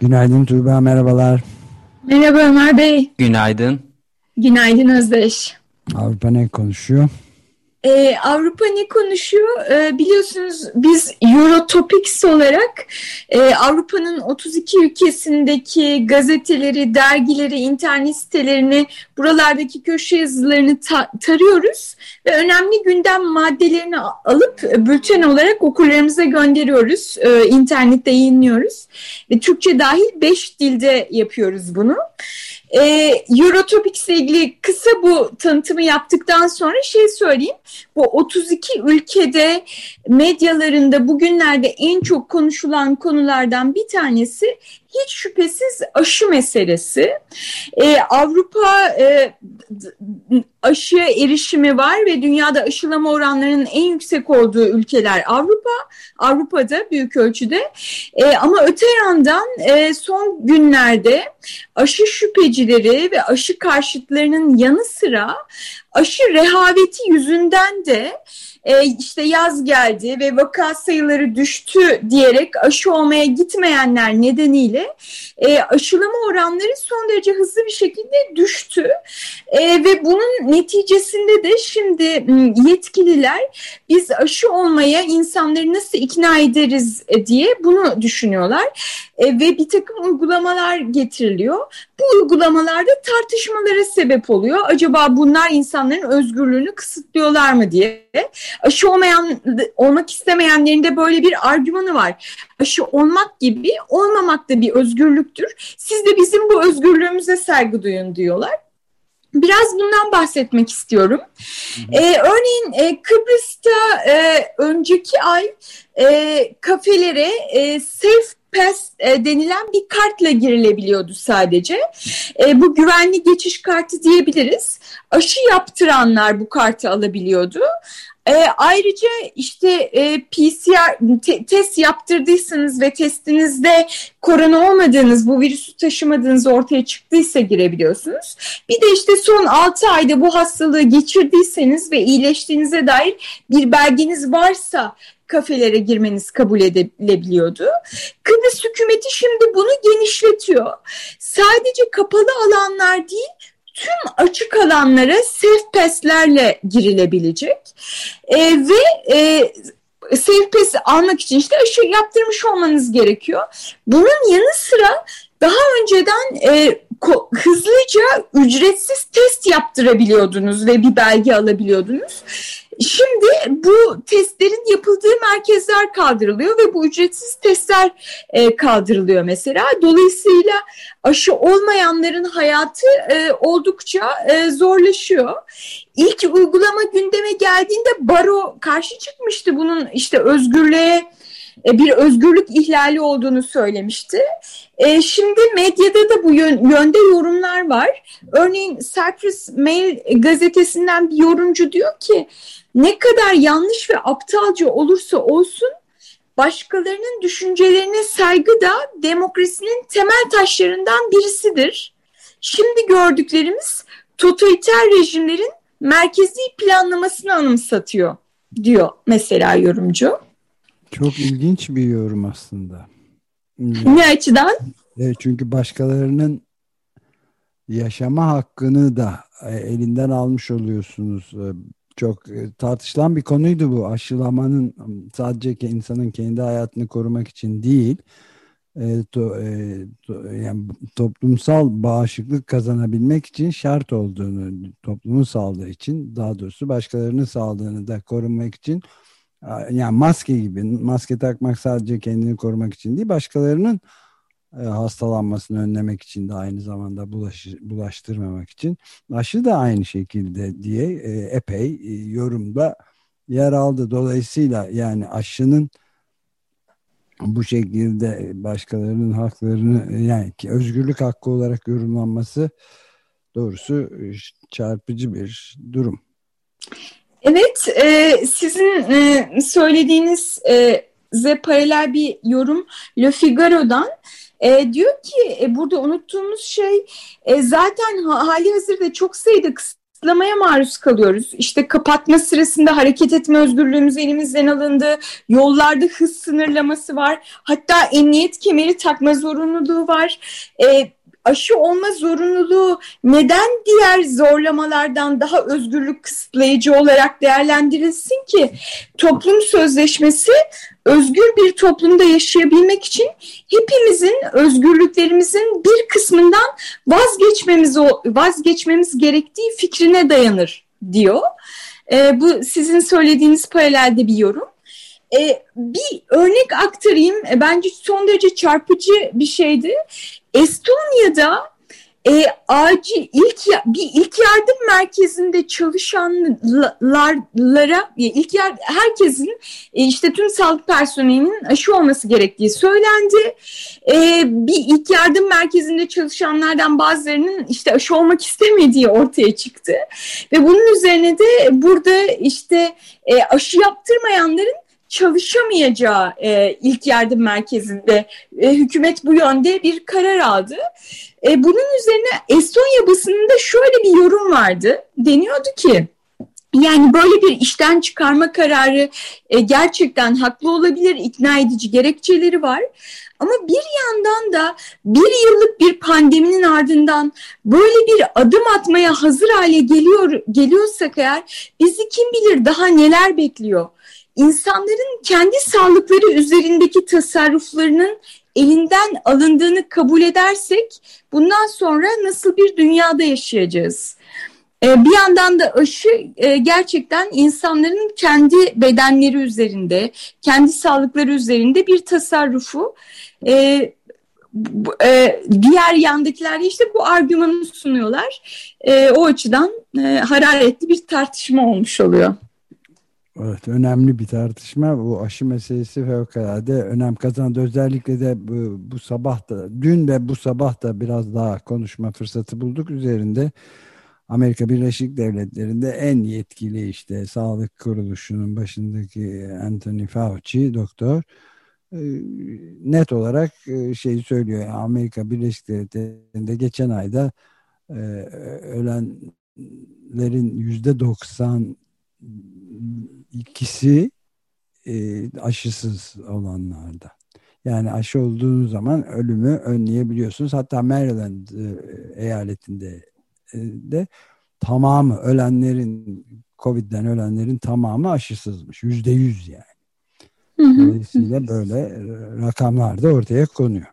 Günaydın Tuğba, merhabalar. Merhaba Ömer Bey. Günaydın. Günaydın Özdeş. Avrupa ne konuşuyor? Ee, Avrupa ne konuşuyor? Ee, biliyorsunuz biz Eurotopics olarak e, Avrupa'nın 32 ülkesindeki gazeteleri, dergileri, internet sitelerini, buralardaki köşe yazılarını ta tarıyoruz ve önemli gündem maddelerini alıp bülten olarak okurlarımıza gönderiyoruz. E, internette yayınlıyoruz ve Türkçe dahil 5 dilde yapıyoruz bunu. E, Eurotopics ile ilgili kısa bu tanıtımı yaptıktan sonra şey söyleyeyim. Bu 32 ülkede medyalarında bugünlerde en çok konuşulan konulardan bir tanesi hiç şüphesiz aşı meselesi. Ee, Avrupa e, aşı erişimi var ve dünyada aşılama oranlarının en yüksek olduğu ülkeler Avrupa, Avrupa'da büyük ölçüde. E, ama öte yandan e, son günlerde aşı şüphecileri ve aşı karşıtlarının yanı sıra aşı rehaveti yüzünden de e, işte yaz geldi ve vaka sayıları düştü diyerek aşı olmaya gitmeyenler nedeniyle e, aşılama oranları son derece hızlı bir şekilde düştü. E, ve bunun neticesinde de şimdi yetkililer biz aşı olmaya insanları nasıl ikna ederiz e, diye bunu düşünüyorlar. Ve bir takım uygulamalar getiriliyor. Bu uygulamalarda tartışmalara sebep oluyor. Acaba bunlar insanların özgürlüğünü kısıtlıyorlar mı diye. Aşı olmayan, olmak istemeyenlerin de böyle bir argümanı var. Aşı olmak gibi olmamak da bir özgürlüktür. Siz de bizim bu özgürlüğümüze saygı duyun diyorlar. Biraz bundan bahsetmek istiyorum. Ee, örneğin e, Kıbrıs'ta e, önceki ay e, kafelere e, safe pass e, denilen bir kartla girilebiliyordu sadece. E, bu güvenli geçiş kartı diyebiliriz. Aşı yaptıranlar bu kartı alabiliyordu. E, ayrıca işte e, PCR te, test yaptırdıysanız ve testinizde korona olmadığınız, bu virüsü taşımadığınız ortaya çıktıysa girebiliyorsunuz. Bir de işte son 6 ayda bu hastalığı geçirdiyseniz ve iyileştiğinize dair bir belgeniz varsa kafelere girmeniz kabul edilebiliyordu. Kıbrıs hükümeti şimdi bunu genişletiyor. Sadece kapalı alanlar değil, tüm açık alanlara safe pass'lerle girilebilecek. E, ve e, safe pass almak için işte aşı yaptırmış olmanız gerekiyor. Bunun yanı sıra daha önceden e, hızlıca ücretsiz test yaptırabiliyordunuz ve bir belge alabiliyordunuz. Şimdi bu testlerin yapıldığı merkezler kaldırılıyor ve bu ücretsiz testler e, kaldırılıyor mesela. Dolayısıyla aşı olmayanların hayatı e, oldukça e, zorlaşıyor. İlk uygulama gündeme geldiğinde baro karşı çıkmıştı bunun işte özgürlüğe e, bir özgürlük ihlali olduğunu söylemişti. E, şimdi medyada da bu yönde yorumlar var. Örneğin Cyprus Mail gazetesinden bir yorumcu diyor ki ne kadar yanlış ve aptalca olursa olsun başkalarının düşüncelerine saygı da demokrasinin temel taşlarından birisidir. Şimdi gördüklerimiz totaliter rejimlerin merkezi planlamasını anımsatıyor diyor mesela yorumcu. Çok ilginç bir yorum aslında. Ne açıdan? E, çünkü başkalarının yaşama hakkını da e, elinden almış oluyorsunuz. E, çok tartışılan bir konuydu bu. Aşılamanın sadece insanın kendi hayatını korumak için değil, to, to, yani toplumsal bağışıklık kazanabilmek için şart olduğunu, toplumun sağlığı için, daha doğrusu başkalarının sağlığını da korumak için yani maske gibi maske takmak sadece kendini korumak için değil başkalarının e, hastalanmasını önlemek için de aynı zamanda bulaş, bulaştırmamak için aşı da aynı şekilde diye e, epey e, yorumda yer aldı. Dolayısıyla yani aşının bu şekilde başkalarının haklarını yani özgürlük hakkı olarak yorumlanması doğrusu çarpıcı bir durum. Evet, e, sizin e, söylediğiniz e, paralel bir yorum Le Figaro'dan. E, diyor ki e, burada unuttuğumuz şey e, zaten hali hazırda çok sayıda kısıtlamaya maruz kalıyoruz. İşte kapatma sırasında hareket etme özgürlüğümüz elimizden alındı. Yollarda hız sınırlaması var. Hatta emniyet kemeri takma zorunluluğu var. E, aşı olma zorunluluğu neden diğer zorlamalardan daha özgürlük kısıtlayıcı olarak değerlendirilsin ki? Toplum sözleşmesi özgür bir toplumda yaşayabilmek için hepimizin özgürlüklerimizin bir kısmından vazgeçmemiz vazgeçmemiz gerektiği fikrine dayanır diyor. E, bu sizin söylediğiniz paralelde bir yorum. E, bir örnek aktarayım. E, bence son derece çarpıcı bir şeydi. Estonya'da e, acil ilk bir ilk yardım merkezinde çalışanlara ilk yardım, herkesin e, işte tüm sağlık personelinin aşı olması gerektiği söylendi. E, bir ilk yardım merkezinde çalışanlardan bazılarının işte aşı olmak istemediği ortaya çıktı ve bunun üzerine de burada işte e, aşı yaptırmayanların çalışamayacağı e, ilk yardım merkezinde e, hükümet bu yönde bir karar aldı. E, bunun üzerine Estonya basınında şöyle bir yorum vardı. Deniyordu ki yani böyle bir işten çıkarma kararı e, gerçekten haklı olabilir, ikna edici gerekçeleri var. Ama bir yandan da bir yıllık bir pandeminin ardından böyle bir adım atmaya hazır hale geliyor geliyorsak eğer bizi kim bilir daha neler bekliyor insanların kendi sağlıkları üzerindeki tasarruflarının elinden alındığını kabul edersek bundan sonra nasıl bir dünyada yaşayacağız? Ee, bir yandan da aşı e, gerçekten insanların kendi bedenleri üzerinde, kendi sağlıkları üzerinde bir tasarrufu. Ee, e, diğer yandakiler işte bu argümanı sunuyorlar. E, o açıdan hararetli bir tartışma olmuş oluyor. Evet önemli bir tartışma. Bu aşı meselesi fevkalade önem kazandı. Özellikle de bu, bu sabah da dün ve bu sabah da biraz daha konuşma fırsatı bulduk. Üzerinde Amerika Birleşik Devletleri'nde en yetkili işte sağlık kuruluşunun başındaki Anthony Fauci doktor e, net olarak e, şeyi söylüyor. Amerika Birleşik Devletleri'nde geçen ayda e, ölenlerin yüzde doksan ikisi e, aşısız olanlarda. Yani aşı olduğunuz zaman ölümü önleyebiliyorsunuz. Hatta Maryland e, eyaletinde e, de tamamı ölenlerin Covid'den ölenlerin tamamı aşısızmış. Yüzde yüz yani. Dolayısıyla böyle e, rakamlar da ortaya konuyor.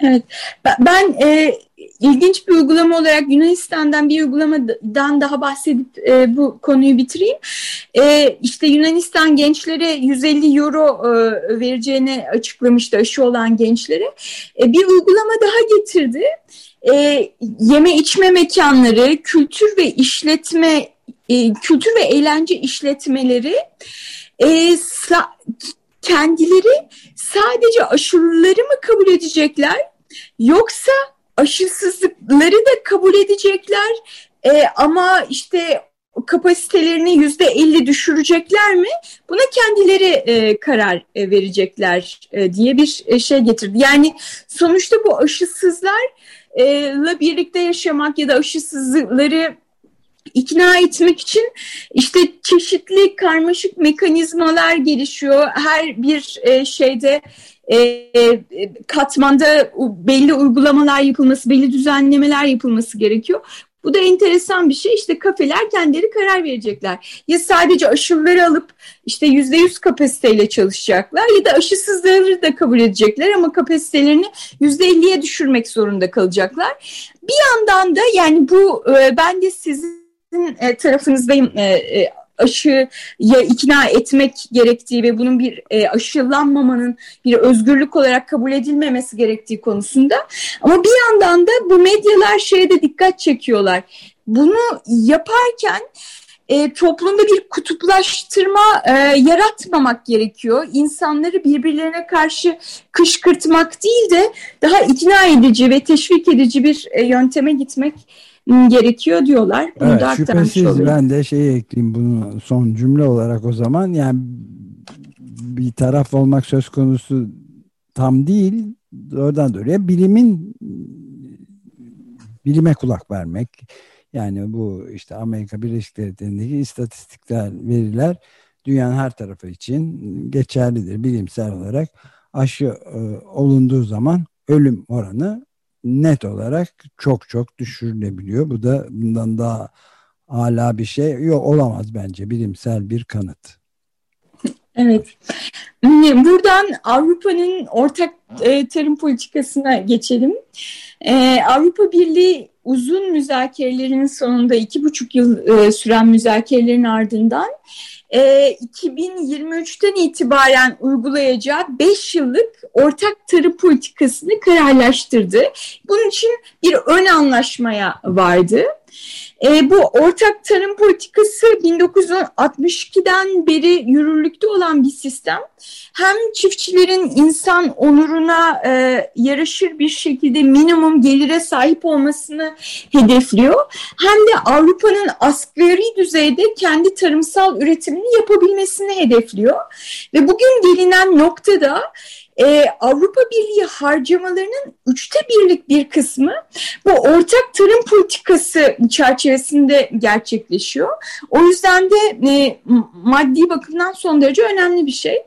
Evet, ben e, ilginç bir uygulama olarak Yunanistan'dan bir uygulamadan daha bahsedip e, bu konuyu bitireyim. E, işte Yunanistan gençlere 150 euro e, vereceğini açıklamıştı aşı olan gençlere. E, bir uygulama daha getirdi. E, yeme içme mekanları, kültür ve işletme, e, kültür ve eğlence işletmeleri e, kendileri sadece aşılıları mı kabul edecekler Yoksa aşısızlıkları da kabul edecekler e, ama işte kapasitelerini yüzde elli düşürecekler mi? Buna kendileri e, karar e, verecekler e, diye bir e, şey getirdi. Yani sonuçta bu aşısızlarla birlikte yaşamak ya da aşısızları ikna etmek için işte çeşitli karmaşık mekanizmalar gelişiyor. Her bir e, şeyde e, e, katmanda belli uygulamalar yapılması, belli düzenlemeler yapılması gerekiyor. Bu da enteresan bir şey. İşte kafeler kendileri karar verecekler. Ya sadece aşıları alıp işte yüzde yüz kapasiteyle çalışacaklar ya da aşısızları da kabul edecekler ama kapasitelerini yüzde elliye düşürmek zorunda kalacaklar. Bir yandan da yani bu e, ben de sizin tarafınızdayım aşıya ikna etmek gerektiği ve bunun bir e, aşılanmamanın bir özgürlük olarak kabul edilmemesi gerektiği konusunda. Ama bir yandan da bu medyalar şeye de dikkat çekiyorlar. Bunu yaparken e, toplumda bir kutuplaştırma e, yaratmamak gerekiyor. İnsanları birbirlerine karşı kışkırtmak değil de daha ikna edici ve teşvik edici bir e, yönteme gitmek gerekiyor diyorlar. Bunu evet, da şüphesiz ben de şey ekleyeyim bunu son cümle olarak o zaman. Yani bir taraf olmak söz konusu tam değil. Oradan doğruya bilimin bilime kulak vermek. Yani bu işte Amerika Birleşik Devletleri'ndeki istatistikler veriler dünyanın her tarafı için geçerlidir. Bilimsel olarak aşı e, olunduğu zaman ölüm oranı net olarak çok çok düşürülebiliyor. Bu da bundan daha hala bir şey yok olamaz bence bilimsel bir kanıt. Evet. Buradan Avrupa'nın ortak e, tarım politikasına geçelim. E, Avrupa Birliği uzun müzakerelerin sonunda iki buçuk yıl e, süren müzakerelerin ardından e, 2023'ten itibaren uygulayacağı 5 yıllık ortak tarım politikasını kararlaştırdı. Bunun için bir ön anlaşmaya vardı. E, bu ortak tarım politikası 1962'den beri yürürlükte olan bir sistem. Hem çiftçilerin insan onuruna e, yaraşır bir şekilde minimum gelire sahip olmasını hedefliyor. Hem de Avrupa'nın asgari düzeyde kendi tarımsal üretimini yapabilmesini hedefliyor. Ve bugün gelinen noktada e, Avrupa Birliği harcamalarının üçte birlik bir kısmı bu ortak tarım politikası çerçevesinde gerçekleşiyor. O yüzden de e, maddi bakımdan son derece önemli bir şey.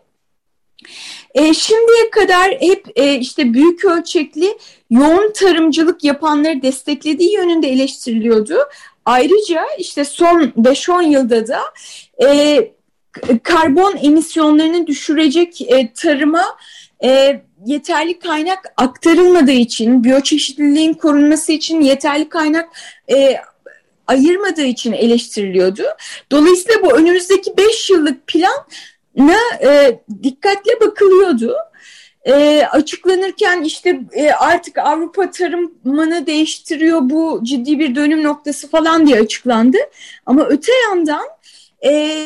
E, şimdiye kadar hep e, işte büyük ölçekli yoğun tarımcılık yapanları desteklediği yönünde eleştiriliyordu. Ayrıca işte son 5-10 yılda da e, karbon emisyonlarını düşürecek e, tarıma e, yeterli kaynak aktarılmadığı için, biyoçeşitliliğin korunması için yeterli kaynak e, ayırmadığı için eleştiriliyordu. Dolayısıyla bu önümüzdeki 5 yıllık plana e, dikkatle bakılıyordu. E, açıklanırken işte e, artık Avrupa tarımını değiştiriyor bu ciddi bir dönüm noktası falan diye açıklandı. Ama öte yandan e,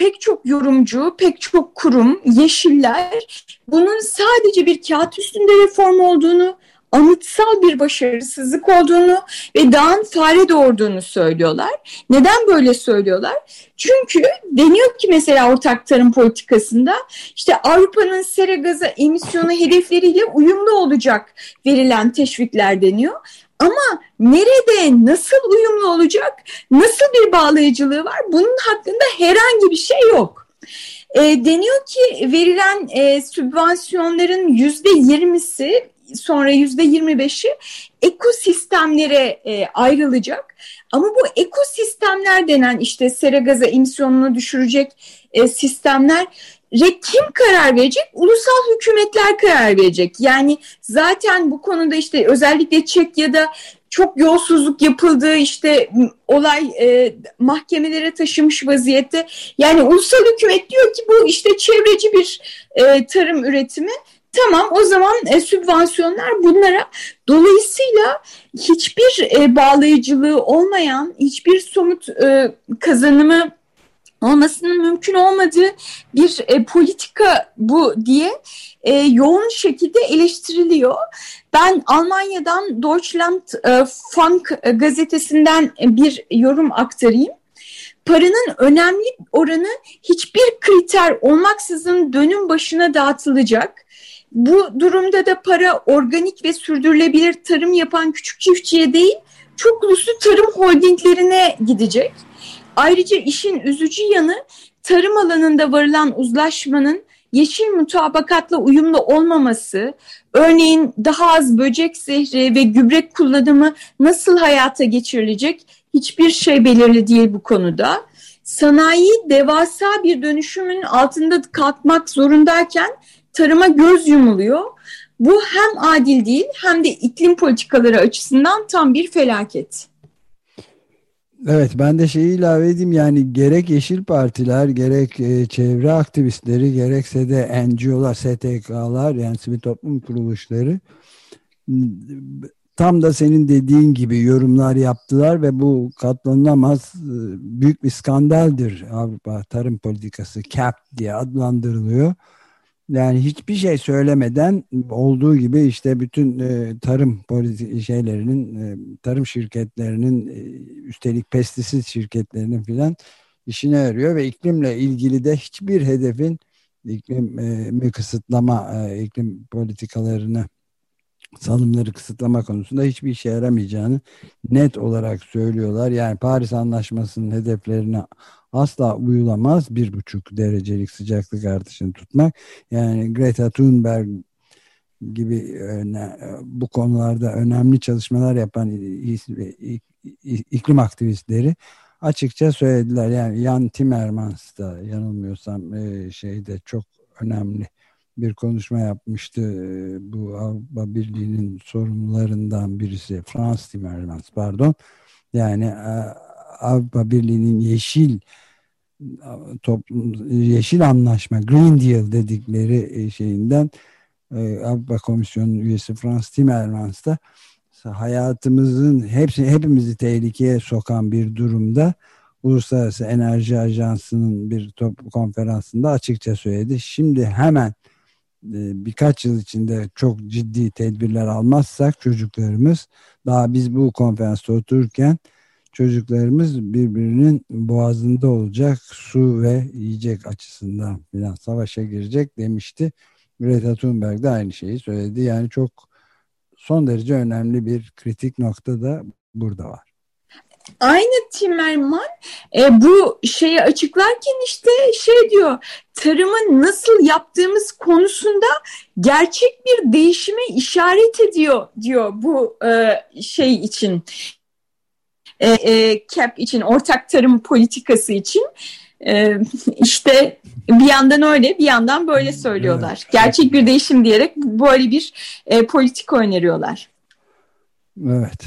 pek çok yorumcu, pek çok kurum, yeşiller bunun sadece bir kağıt üstünde reform olduğunu, anıtsal bir başarısızlık olduğunu ve dağın fare doğurduğunu söylüyorlar. Neden böyle söylüyorlar? Çünkü deniyor ki mesela ortak tarım politikasında işte Avrupa'nın sera gazı emisyonu hedefleriyle uyumlu olacak verilen teşvikler deniyor. Ama nerede, nasıl uyumlu olacak, nasıl bir bağlayıcılığı var bunun hakkında herhangi bir şey yok. E, deniyor ki verilen e, sübvansiyonların yüzde yirmisi sonra yüzde yirmi beşi ekosistemlere e, ayrılacak. Ama bu ekosistemler denen işte sera gazı emisyonunu düşürecek e, sistemler kim karar verecek? Ulusal hükümetler karar verecek. Yani zaten bu konuda işte özellikle Çekya'da çok yolsuzluk yapıldığı işte olay e, mahkemelere taşımış vaziyette. Yani ulusal hükümet diyor ki bu işte çevreci bir e, tarım üretimi. Tamam o zaman e, sübvansiyonlar bunlara dolayısıyla hiçbir e, bağlayıcılığı olmayan hiçbir somut e, kazanımı olmasının mümkün olmadığı bir e, politika bu diye e, yoğun şekilde eleştiriliyor. Ben Almanya'dan Deutschland e, Funk gazetesinden bir yorum aktarayım. Paranın önemli oranı hiçbir kriter olmaksızın dönüm başına dağıtılacak. Bu durumda da para organik ve sürdürülebilir tarım yapan küçük çiftçiye değil, çok uluslu tarım holdinglerine gidecek. Ayrıca işin üzücü yanı tarım alanında varılan uzlaşmanın yeşil mutabakatla uyumlu olmaması, örneğin daha az böcek zehri ve gübre kullanımı nasıl hayata geçirilecek hiçbir şey belirli değil bu konuda. Sanayi devasa bir dönüşümün altında kalkmak zorundayken tarıma göz yumuluyor. Bu hem adil değil hem de iklim politikaları açısından tam bir felaket. Evet ben de şeyi ilave edeyim yani gerek yeşil partiler gerek e, çevre aktivistleri gerekse de NGO'lar STK'lar yani sivil toplum kuruluşları tam da senin dediğin gibi yorumlar yaptılar ve bu katlanılamaz e, büyük bir skandaldir Avrupa tarım politikası CAP diye adlandırılıyor. Yani hiçbir şey söylemeden olduğu gibi işte bütün e, tarım politi şeylerinin, e, tarım şirketlerinin, e, üstelik pestisit şirketlerinin filan işine yarıyor ve iklimle ilgili de hiçbir hedefin iklim e, kısıtlama, e, iklim politikalarını salımları kısıtlama konusunda hiçbir işe yaramayacağını net olarak söylüyorlar. Yani Paris Anlaşması'nın hedeflerine asla uyulamaz. Bir buçuk derecelik sıcaklık artışını tutmak. Yani Greta Thunberg gibi öne, bu konularda önemli çalışmalar yapan iklim aktivistleri açıkça söylediler. Yani Jan Timmermans da yanılmıyorsam e, şeyde çok önemli bir konuşma yapmıştı. E, bu Avrupa Birliği'nin sorumlularından birisi Frans Timmermans pardon. Yani e, Avrupa Birliği'nin yeşil toplum yeşil anlaşma Green Deal dedikleri şeyinden Avrupa Komisyonu üyesi Frans Timmermans da hayatımızın hepsi hepimizi tehlikeye sokan bir durumda Uluslararası Enerji Ajansı'nın bir top konferansında açıkça söyledi. Şimdi hemen e, birkaç yıl içinde çok ciddi tedbirler almazsak çocuklarımız daha biz bu konferansta otururken çocuklarımız birbirinin boğazında olacak su ve yiyecek açısından filan savaşa girecek demişti. Greta Thunberg de aynı şeyi söyledi. Yani çok son derece önemli bir kritik nokta da burada var. Aynı Timmerman e, bu şeyi açıklarken işte şey diyor tarımı nasıl yaptığımız konusunda gerçek bir değişime işaret ediyor diyor bu e, şey için e, e, CAP için ortak tarım politikası için e, işte bir yandan öyle bir yandan böyle söylüyorlar. Evet. Gerçek bir değişim diyerek böyle bir e, politika öneriyorlar. Evet.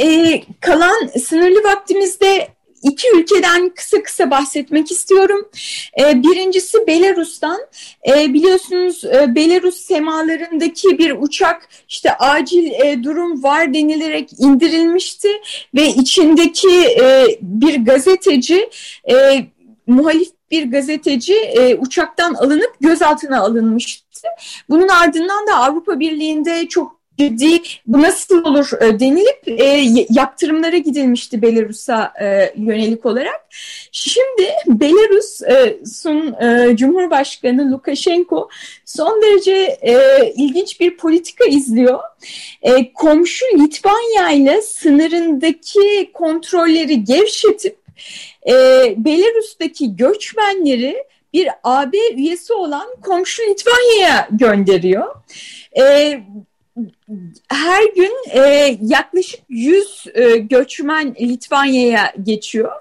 E, kalan sınırlı vaktimizde iki ülkeden kısa kısa bahsetmek istiyorum. E, birincisi Belarus'tan. E, biliyorsunuz e, Belarus semalarındaki bir uçak işte acil e, durum var denilerek indirilmişti ve içindeki e, bir gazeteci muhalif bir gazeteci e, uçaktan alınıp gözaltına alınmıştı. Bunun ardından da Avrupa Birliği'nde çok ciddi bu nasıl olur e, denilip e, yaptırımlara gidilmişti Belarus'a e, yönelik olarak. Şimdi Belarus'un e, Cumhurbaşkanı Lukashenko son derece e, ilginç bir politika izliyor. E, komşu Litvanya ile sınırındaki kontrolleri gevşetip e, Belarus'taki göçmenleri bir AB üyesi olan komşu Litvanya'ya gönderiyor. E, her gün e, yaklaşık 100 e, göçmen Litvanya'ya geçiyor.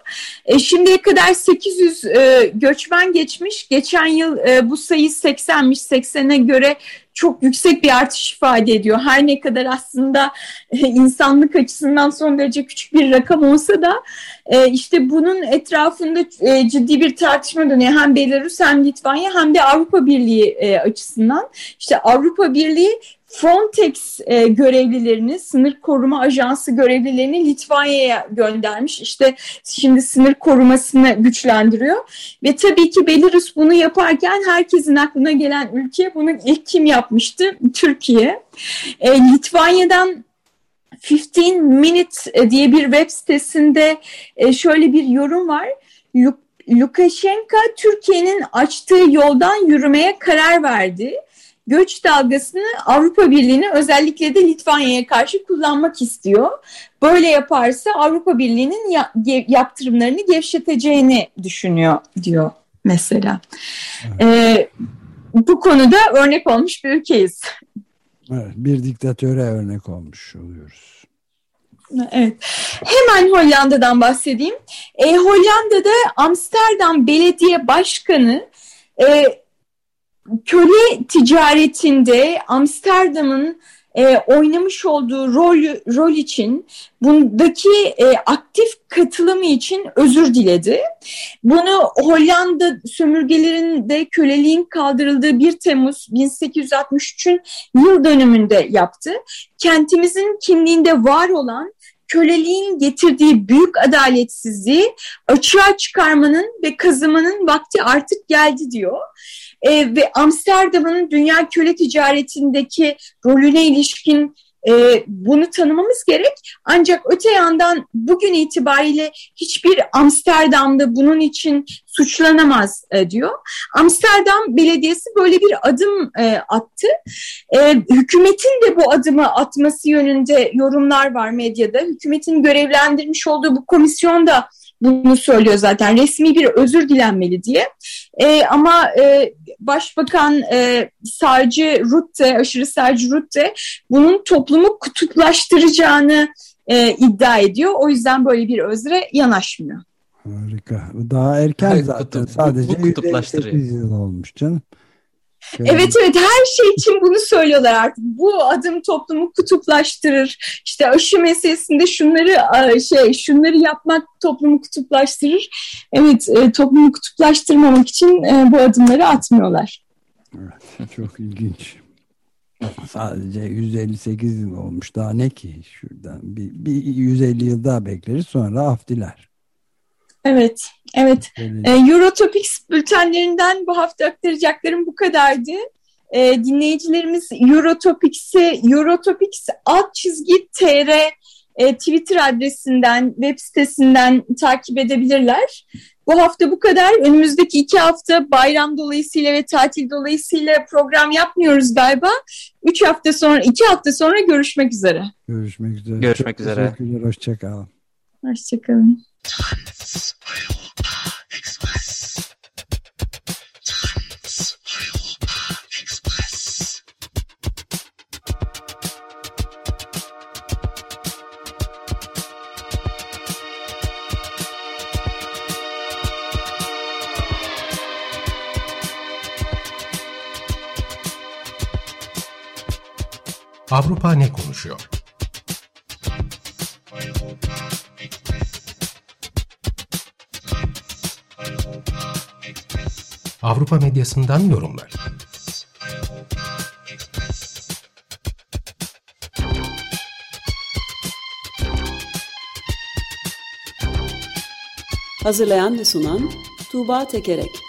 E, şimdiye kadar 800 e, göçmen geçmiş. Geçen yıl e, bu sayı 80'miş. 80'e göre çok yüksek bir artış ifade ediyor. Her ne kadar aslında e, insanlık açısından son derece küçük bir rakam olsa da e, işte bunun etrafında e, ciddi bir tartışma dönüyor. Hem Belarus hem Litvanya hem de Avrupa Birliği e, açısından. İşte Avrupa Birliği Frontex e, görevlilerini, sınır koruma ajansı görevlilerini Litvanya'ya göndermiş. İşte şimdi sınır korumasını güçlendiriyor. Ve tabii ki Belarus bunu yaparken herkesin aklına gelen ülke bunu ilk kim yapmıştı? Türkiye. E, Litvanya'dan 15 Minute diye bir web sitesinde e, şöyle bir yorum var. Lukashenko Türkiye'nin açtığı yoldan yürümeye karar verdi göç dalgasını Avrupa Birliği'ne özellikle de Litvanya'ya karşı kullanmak istiyor. Böyle yaparsa Avrupa Birliği'nin ya, yaptırımlarını gevşeteceğini düşünüyor diyor mesela. Evet. Ee, bu konuda örnek olmuş bir ülkeyiz. Evet, bir diktatöre örnek olmuş oluyoruz. Evet. Hemen Hollanda'dan bahsedeyim. E, Hollanda'da Amsterdam Belediye Başkanı e, köle ticaretinde Amsterdam'ın e, oynamış olduğu rol rol için bundaki e, aktif katılımı için özür diledi. Bunu Hollanda sömürgelerinde köleliğin kaldırıldığı 1 Temmuz 1863'ün yıl dönümünde yaptı. Kentimizin kimliğinde var olan köleliğin getirdiği büyük adaletsizliği açığa çıkarmanın ve kazımanın vakti artık geldi diyor. E, ve Amsterdam'ın dünya köle ticaretindeki rolüne ilişkin e, bunu tanımamız gerek. Ancak öte yandan bugün itibariyle hiçbir Amsterdam'da bunun için suçlanamaz e, diyor. Amsterdam Belediyesi böyle bir adım e, attı. E, hükümetin de bu adımı atması yönünde yorumlar var medyada. Hükümetin görevlendirmiş olduğu bu komisyon da bunu söylüyor zaten resmi bir özür dilenmeli diye. E, ama e, Başbakan e, sağcı Rutte, aşırı sağcı Rutte bunun toplumu kutuplaştıracağını e, iddia ediyor. O yüzden böyle bir özre yanaşmıyor. Harika. Daha erken zaten. Kutup, Sadece bu kutuplaştırıyor. 158 yıl olmuş canım. Evet evet her şey için bunu söylüyorlar artık. Bu adım toplumu kutuplaştırır. İşte aşı meselesinde şunları şey şunları yapmak toplumu kutuplaştırır. Evet e, toplumu kutuplaştırmamak için e, bu adımları atmıyorlar. Çok ilginç. Sadece 158 yıl olmuş. Daha ne ki şuradan? Bir, bir 150 yıl daha bekleriz sonra af diler. Evet, evet. E, Eurotopics bültenlerinden bu hafta aktaracaklarım bu kadardı. E, dinleyicilerimiz Eurotopics'i Eurotopics alt çizgi tr e, Twitter adresinden, web sitesinden takip edebilirler. Bu hafta bu kadar. Önümüzdeki iki hafta bayram dolayısıyla ve tatil dolayısıyla program yapmıyoruz galiba. Üç hafta sonra, iki hafta sonra görüşmek üzere. Görüşmek üzere. Görüşmek Çok üzere. Teşekkürler. Hoşçakalın. Hoşçakalın. transeuropa express transeuropa express Avrupa ne konuşuyor? Avrupa medyasından yorumlar. Hazırlayan ve sunan Tuğba Tekerek